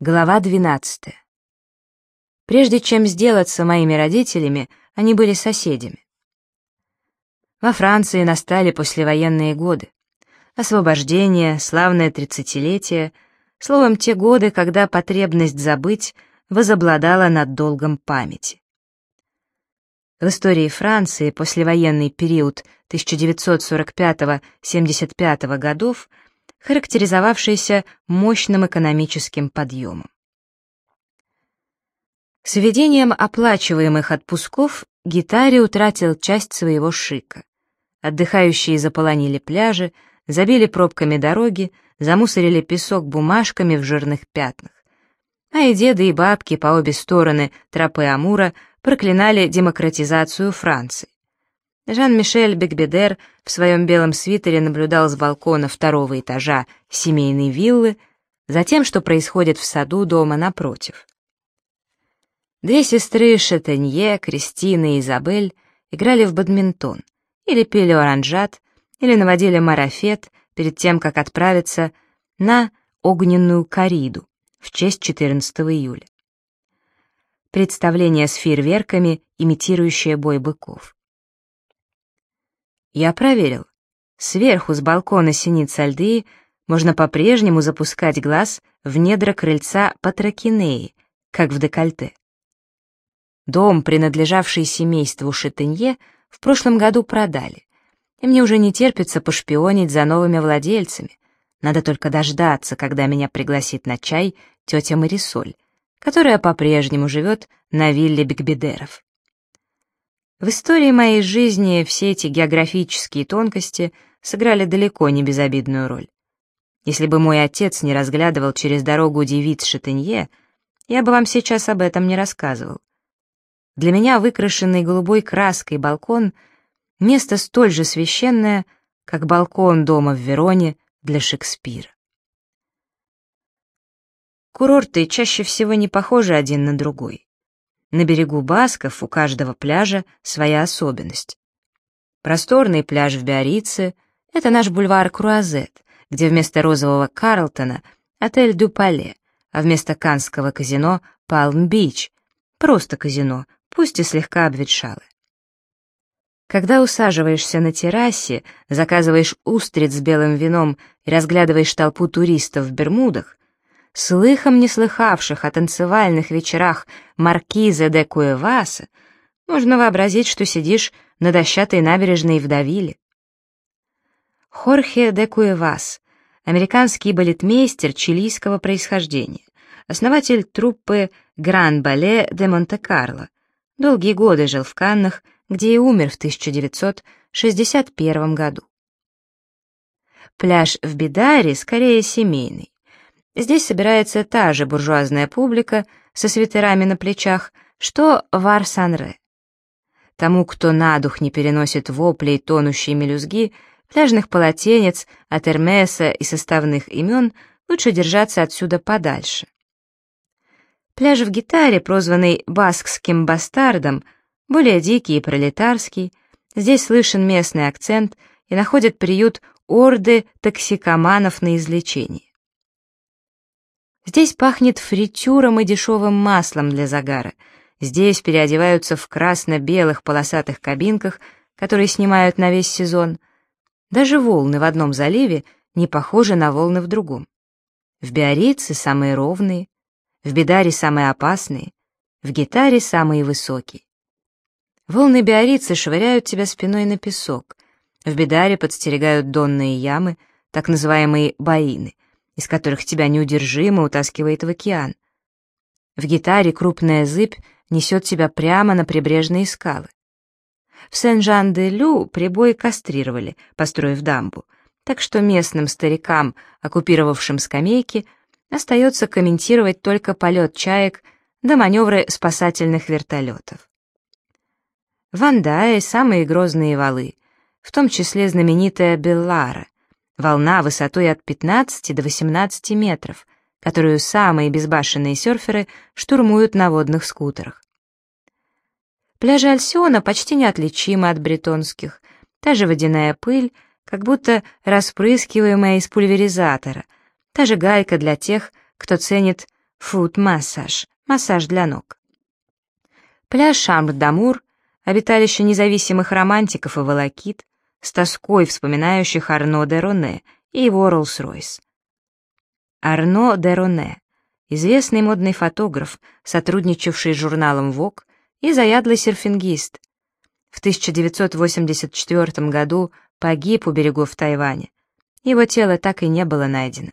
Глава 12. Прежде чем сделаться моими родителями, они были соседями. Во Франции настали послевоенные годы. Освобождение, славное тридцатилетие, словом, те годы, когда потребность забыть возобладала над долгом памяти. В истории Франции послевоенный период 1945-75 годов – характеризовавшийся мощным экономическим подъемом. С введением оплачиваемых отпусков Гитари утратил часть своего шика. Отдыхающие заполонили пляжи, забили пробками дороги, замусорили песок бумажками в жирных пятнах. А и деды и бабки по обе стороны тропы Амура проклинали демократизацию Франции. Жан-Мишель Бекбедер в своем белом свитере наблюдал с балкона второго этажа семейной виллы за тем, что происходит в саду дома напротив. Две сестры Шатенье, Кристина и Изабель играли в бадминтон, или пели оранжат, или наводили марафет перед тем, как отправиться на огненную кориду в честь 14 июля. Представление с фейерверками, имитирующее бой быков. Я проверил. Сверху с балкона синиц Альдеи можно по-прежнему запускать глаз в недра крыльца Патракинеи, как в декольте. Дом, принадлежавший семейству Шатенье, в прошлом году продали, и мне уже не терпится пошпионить за новыми владельцами. Надо только дождаться, когда меня пригласит на чай тетя Марисоль, которая по-прежнему живет на вилле Бигбедеров. В истории моей жизни все эти географические тонкости сыграли далеко не безобидную роль. Если бы мой отец не разглядывал через дорогу девиц Шатенье, я бы вам сейчас об этом не рассказывал. Для меня выкрашенный голубой краской балкон — место столь же священное, как балкон дома в Вероне для Шекспира. Курорты чаще всего не похожи один на другой. На берегу Басков у каждого пляжа своя особенность. Просторный пляж в Биорице — это наш бульвар Круазет, где вместо розового Карлтона — отель Дюпале, а вместо канского казино — Палм-Бич. Просто казино, пусть и слегка обветшалое. Когда усаживаешься на террасе, заказываешь устриц с белым вином и разглядываешь толпу туристов в Бермудах, слыхом не слыхавших о танцевальных вечерах маркиза де Куэваса, можно вообразить, что сидишь на дощатой набережной в Давиле. Хорхе де Куэвас, американский балетмейстер чилийского происхождения, основатель труппы Гран-Бале де Монте-Карло, долгие годы жил в Каннах, где и умер в 1961 году. Пляж в Бидаре скорее семейный. Здесь собирается та же буржуазная публика со свитерами на плечах, что в Арсанре. Тому, кто на дух не переносит воплей тонущей мелюзги, пляжных полотенец, от Эрмеса и составных имен, лучше держаться отсюда подальше. Пляж в гитаре, прозванный баскским бастардом, более дикий и пролетарский, здесь слышен местный акцент и находит приют орды токсикоманов на излечение. Здесь пахнет фритюром и дешевым маслом для загара. Здесь переодеваются в красно-белых полосатых кабинках, которые снимают на весь сезон. Даже волны в одном заливе не похожи на волны в другом. В Биорице самые ровные, в Бидаре самые опасные, в гитаре самые высокие. Волны Биорицы швыряют тебя спиной на песок. В Бидаре подстерегают донные ямы, так называемые баины — из которых тебя неудержимо утаскивает в океан. В гитаре крупная зыбь несет тебя прямо на прибрежные скалы. В Сен-Жан-де-Лю прибой кастрировали, построив дамбу, так что местным старикам, оккупировавшим скамейки, остается комментировать только полет чаек да маневры спасательных вертолетов. В Андае самые грозные валы, в том числе знаменитая Беллара, Волна высотой от 15 до 18 метров, которую самые безбашенные серферы штурмуют на водных скутерах. Пляжи Альсиона почти неотличимы от бретонских. Та же водяная пыль, как будто распрыскиваемая из пульверизатора, та же гайка для тех, кто ценит фут-массаж, массаж для ног. Пляж Шамр-Дамур, обиталище независимых романтиков и волокит, с тоской вспоминающих Арно де Роне и его Роллс-Ройс. Арно де Роне, известный модный фотограф, сотрудничавший с журналом Vogue и заядлый серфингист. В 1984 году погиб у берегов Тайваня. Его тело так и не было найдено.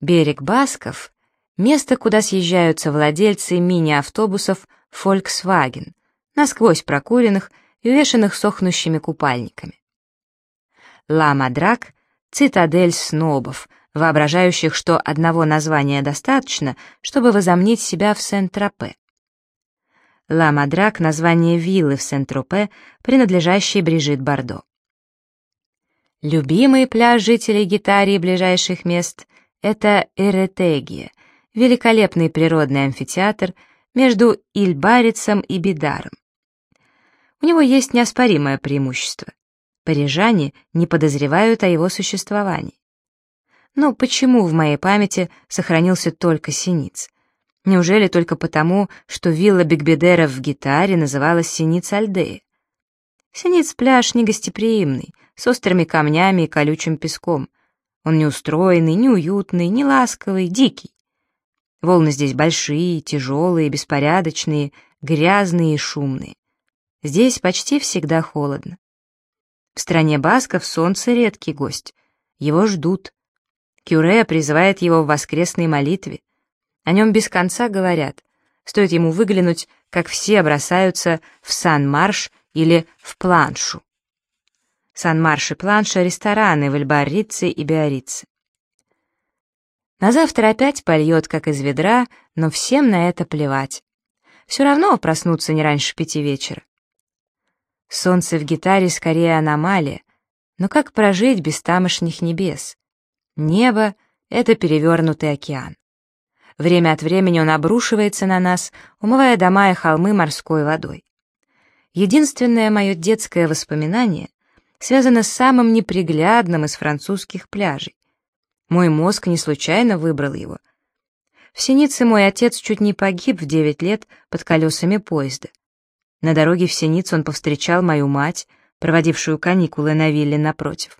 Берег Басков — место, куда съезжаются владельцы мини-автобусов Volkswagen, насквозь прокуренных и увешанных сохнущими купальниками. Ла-Мадрак — цитадель снобов, воображающих, что одного названия достаточно, чтобы возомнить себя в Сент-Тропе. Ла-Мадрак — название виллы в Сент-Тропе, принадлежащей Брижит Бардо. Любимый пляж жителей Гитарии ближайших мест это Эретегия, великолепный природный амфитеатр между Ильбарицем и Бидаром. У него есть неоспоримое преимущество. Парижане не подозревают о его существовании. Но почему в моей памяти сохранился только Синиц? Неужели только потому, что вилла Бигбедера в гитаре называлась Синиц Альдея? Синиц пляж негостеприимный, с острыми камнями и колючим песком — он не устроенный, не уютный, не ласковый, дикий. Волны здесь большие, тяжелые, беспорядочные, грязные и шумные. Здесь почти всегда холодно. В стране басков солнце редкий гость. Его ждут. Кюре призывает его в воскресной молитве. О нем без конца говорят. Стоит ему выглянуть, как все бросаются в Сан-Марш или в Планшу. Сан-Марш и Планша — рестораны в Эльбарице и Биорице. На завтра опять польет, как из ведра, но всем на это плевать. Все равно проснуться не раньше пяти вечера. Солнце в гитаре скорее аномалия, но как прожить без тамошних небес? Небо — это перевернутый океан. Время от времени он обрушивается на нас, умывая дома и холмы морской водой. Единственное мое детское воспоминание связано с самым неприглядным из французских пляжей. Мой мозг не случайно выбрал его. В Синице мой отец чуть не погиб в девять лет под колесами поезда. На дороге в Синицу он повстречал мою мать, проводившую каникулы на вилле напротив.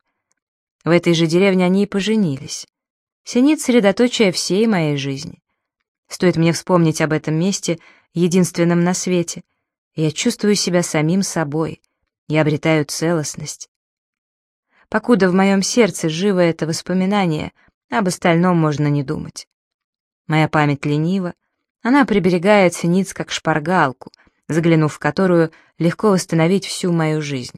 В этой же деревне они и поженились. Синиц — средоточие всей моей жизни. Стоит мне вспомнить об этом месте, единственном на свете, я чувствую себя самим собой, я обретаю целостность. Покуда в моем сердце живо это воспоминание, об остальном можно не думать. Моя память ленива, она приберегает синиц как шпаргалку, заглянув в которую легко восстановить всю мою жизнь.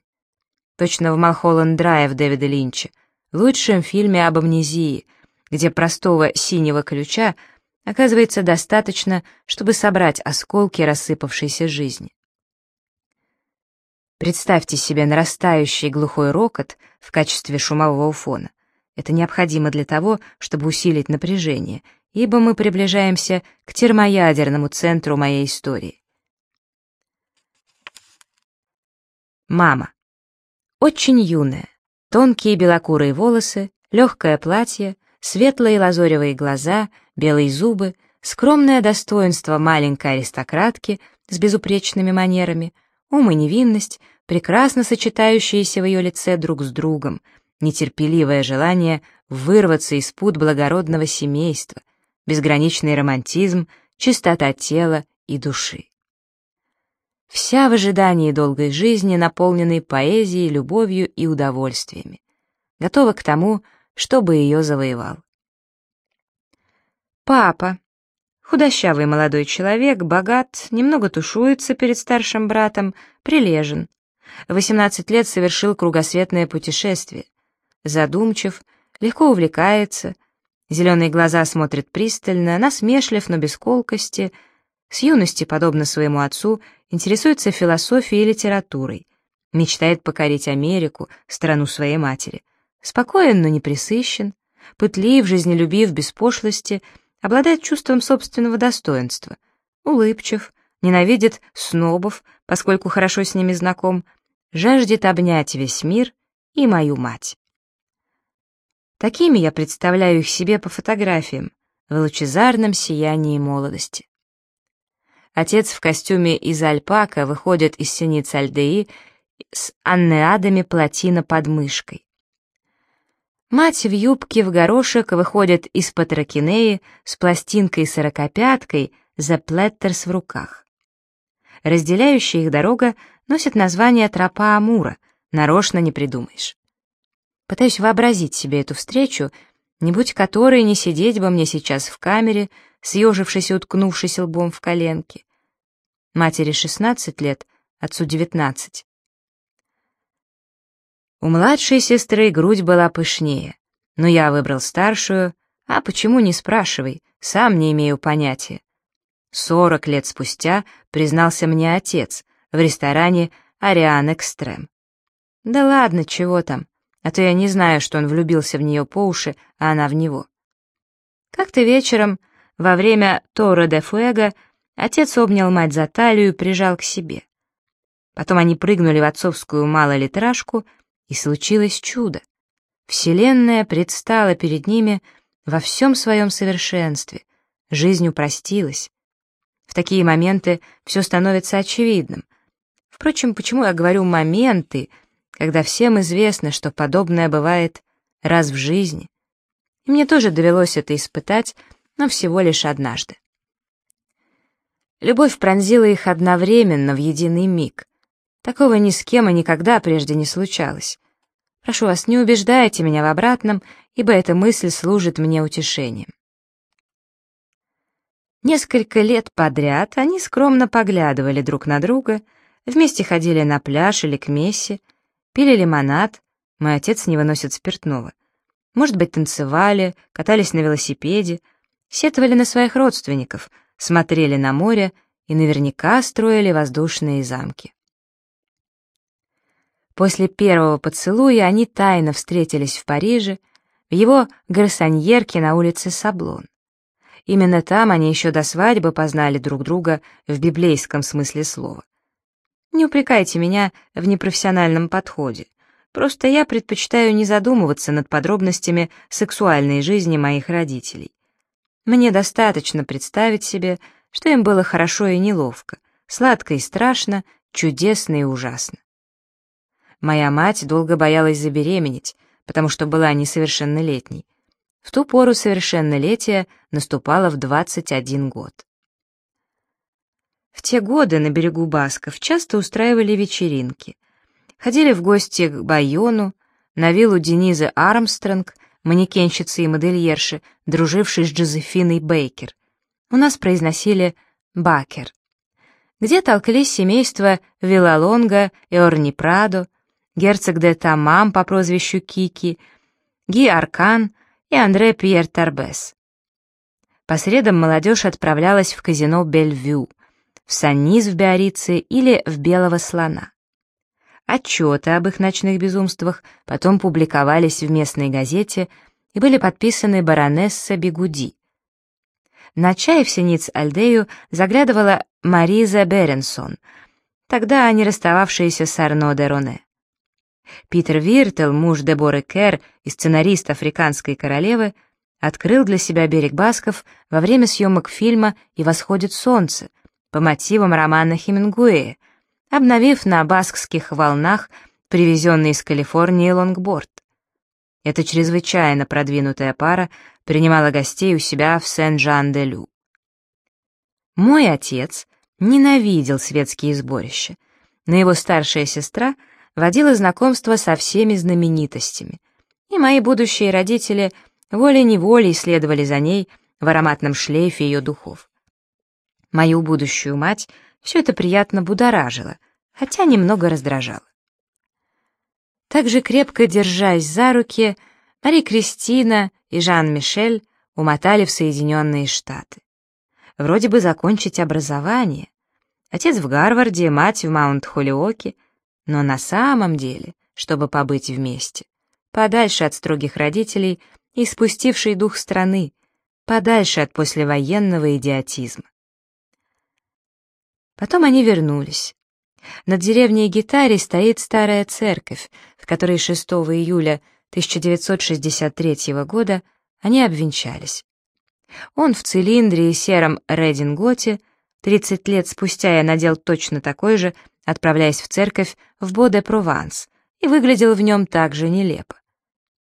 Точно в «Малхолланд Драйв» Дэвида Линча, лучшем фильме об амнезии, где простого синего ключа оказывается достаточно, чтобы собрать осколки рассыпавшейся жизни. Представьте себе нарастающий глухой рокот в качестве шумового фона. Это необходимо для того, чтобы усилить напряжение, ибо мы приближаемся к термоядерному центру моей истории. Мама. Очень юная. Тонкие белокурые волосы, легкое платье, светлые лазоревые глаза, белые зубы, скромное достоинство маленькой аристократки с безупречными манерами — ум и невинность, прекрасно сочетающиеся в ее лице друг с другом, нетерпеливое желание вырваться из пут благородного семейства, безграничный романтизм, чистота тела и души. Вся в ожидании долгой жизни, наполненной поэзией, любовью и удовольствиями, готова к тому, чтобы ее завоевал. Папа, Худощавый молодой человек, богат, немного тушуется перед старшим братом, прилежен. В 18 лет совершил кругосветное путешествие. Задумчив, легко увлекается, зеленые глаза смотрят пристально, насмешлив, но без колкости, с юности, подобно своему отцу, интересуется философией и литературой, мечтает покорить Америку, страну своей матери. Спокоен, но не присыщен, пытлив, жизнелюбив, без пошлости — обладает чувством собственного достоинства, улыбчив, ненавидит снобов, поскольку хорошо с ними знаком, жаждет обнять весь мир и мою мать. Такими я представляю их себе по фотографиям, в лучезарном сиянии молодости. Отец в костюме из альпака выходит из синиц Альдеи с аннеадами плотина под мышкой. Мать в юбке в горошек выходит из патрокинеи с пластинкой-сорокопяткой за плеттерс в руках. Разделяющая их дорога носит название «Тропа Амура», нарочно не придумаешь. Пытаюсь вообразить себе эту встречу, не будь которой не сидеть бы мне сейчас в камере, съежившись и уткнувшись лбом в коленки. Матери 16 лет, отцу 19. У младшей сестры грудь была пышнее, но я выбрал старшую, а почему не спрашивай, сам не имею понятия. Сорок лет спустя признался мне отец в ресторане «Ариан Экстрем». Да ладно, чего там, а то я не знаю, что он влюбился в нее по уши, а она в него. Как-то вечером, во время Тора де Фуэго, отец обнял мать за талию и прижал к себе. Потом они прыгнули в отцовскую малолитражку — и случилось чудо. Вселенная предстала перед ними во всем своем совершенстве, жизнь упростилась. В такие моменты все становится очевидным. Впрочем, почему я говорю «моменты», когда всем известно, что подобное бывает раз в жизни? И мне тоже довелось это испытать, но всего лишь однажды. Любовь пронзила их одновременно в единый миг. Такого ни с кем и никогда прежде не случалось. Прошу вас, не убеждайте меня в обратном, ибо эта мысль служит мне утешением. Несколько лет подряд они скромно поглядывали друг на друга, вместе ходили на пляж или к мессе, пили лимонад, мой отец не выносит спиртного. Может быть, танцевали, катались на велосипеде, сетовали на своих родственников, смотрели на море и наверняка строили воздушные замки. После первого поцелуя они тайно встретились в Париже, в его гарсоньерке на улице Саблон. Именно там они еще до свадьбы познали друг друга в библейском смысле слова. Не упрекайте меня в непрофессиональном подходе. Просто я предпочитаю не задумываться над подробностями сексуальной жизни моих родителей. Мне достаточно представить себе, что им было хорошо и неловко, сладко и страшно, чудесно и ужасно. Моя мать долго боялась забеременеть, потому что была несовершеннолетней. В ту пору совершеннолетие наступало в 21 год. В те годы на берегу Басков часто устраивали вечеринки. Ходили в гости к Байону, на виллу Денизы Армстронг, манекенщицы и модельерши, дружившей с Джозефиной Бейкер. У нас произносили «Бакер». Где толклись семейства Вилалонга и Орни Прадо, герцог де Тамам по прозвищу Кики, Ги Аркан и Андре Пьер Торбес. По средам молодежь отправлялась в казино Бельвю, в Санниз в Биорице или в Белого слона. Отчеты об их ночных безумствах потом публиковались в местной газете и были подписаны баронесса Бигуди. На чай в синиц Альдею заглядывала Мариза Беренсон, тогда не расстававшаяся с Арно де Роне. Питер Виртел, муж Деборы Кэр и сценарист «Африканской королевы», открыл для себя берег Басков во время съемок фильма «И восходит солнце» по мотивам романа Хемингуэя, обновив на баскских волнах привезенный из Калифорнии лонгборд. Эта чрезвычайно продвинутая пара принимала гостей у себя в Сен-Жан-де-Лю. Мой отец ненавидел светские сборища, но его старшая сестра — водила знакомство со всеми знаменитостями, и мои будущие родители волей-неволей следовали за ней в ароматном шлейфе ее духов. Мою будущую мать все это приятно будоражило, хотя немного раздражало. Также крепко держась за руки, Мари Кристина и Жан-Мишель умотали в Соединенные Штаты. Вроде бы закончить образование. Отец в Гарварде, мать в Маунт-Холиоке, но на самом деле, чтобы побыть вместе, подальше от строгих родителей и спустившей дух страны, подальше от послевоенного идиотизма. Потом они вернулись. Над деревней Гитари стоит старая церковь, в которой 6 июля 1963 года они обвенчались. Он в цилиндре и сером рединготе, 30 лет спустя я надел точно такой же, отправляясь в церковь в Боде-Прованс, и выглядел в нем так же нелепо.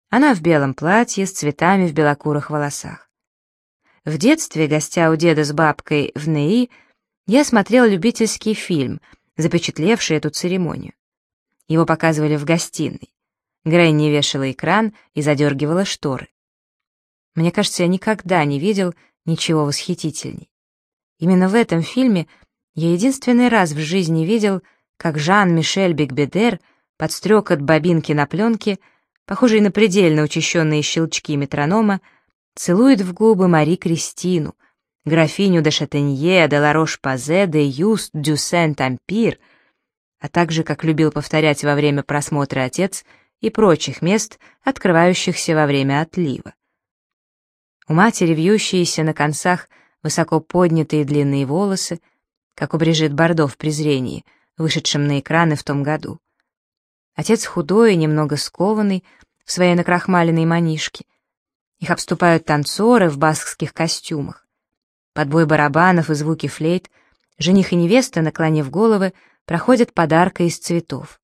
Она в белом платье с цветами в белокурых волосах. В детстве, гостя у деда с бабкой в НЕИ, я смотрел любительский фильм, запечатлевший эту церемонию. Его показывали в гостиной. Грэнни вешала экран и задергивала шторы. Мне кажется, я никогда не видел ничего восхитительней. Именно в этом фильме я единственный раз в жизни видел, как Жан-Мишель Бигбедер подстрек от бобинки на пленке, похожей на предельно учащенные щелчки метронома, целует в губы Мари Кристину, графиню де Шатенье, де Ларош-Пазе, де Юст, дю Сент-Ампир, а также, как любил повторять во время просмотра отец, и прочих мест, открывающихся во время отлива. У матери вьющиеся на концах высоко поднятые длинные волосы, как у Брижит Бардо в «Презрении», вышедшем на экраны в том году. Отец худой и немного скованный, в своей накрахмаленной манишке. Их обступают танцоры в баскских костюмах. Под бой барабанов и звуки флейт жених и невеста, наклонив головы, проходят подарка из цветов.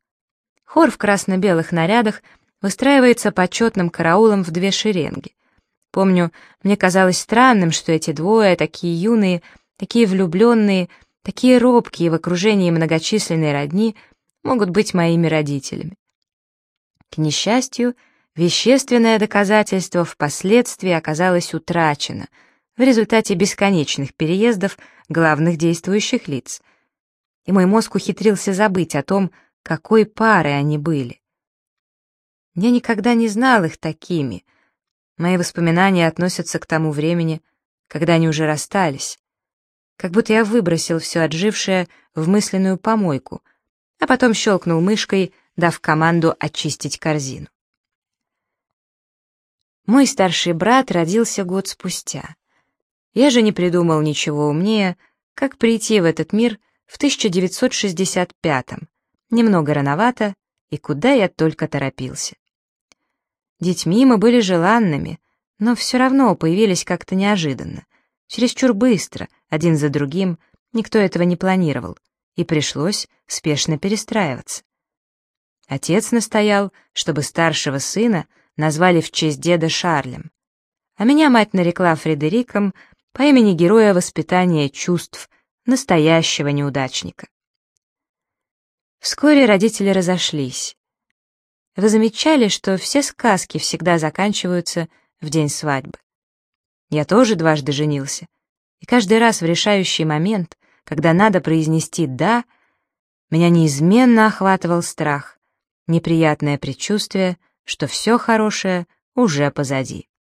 Хор в красно-белых нарядах выстраивается почетным караулом в две шеренги. Помню, мне казалось странным, что эти двое, такие юные, такие влюбленные, такие робкие в окружении многочисленной родни, могут быть моими родителями. К несчастью, вещественное доказательство впоследствии оказалось утрачено в результате бесконечных переездов главных действующих лиц, и мой мозг ухитрился забыть о том, какой парой они были. Я никогда не знал их такими. Мои воспоминания относятся к тому времени, когда они уже расстались. Как будто я выбросил все отжившее в мысленную помойку, а потом щелкнул мышкой, дав команду очистить корзину. Мой старший брат родился год спустя. Я же не придумал ничего умнее, как прийти в этот мир в 1965 -м, немного рановато, и куда я только торопился. Детьми мы были желанными, но все равно появились как-то неожиданно, чересчур быстро, один за другим, никто этого не планировал, и пришлось спешно перестраиваться. Отец настоял, чтобы старшего сына назвали в честь деда Шарлем, а меня мать нарекла Фредериком по имени героя воспитания чувств, настоящего неудачника. Вскоре родители разошлись. Вы замечали, что все сказки всегда заканчиваются в день свадьбы? Я тоже дважды женился, и каждый раз в решающий момент, когда надо произнести «да», меня неизменно охватывал страх, неприятное предчувствие, что все хорошее уже позади.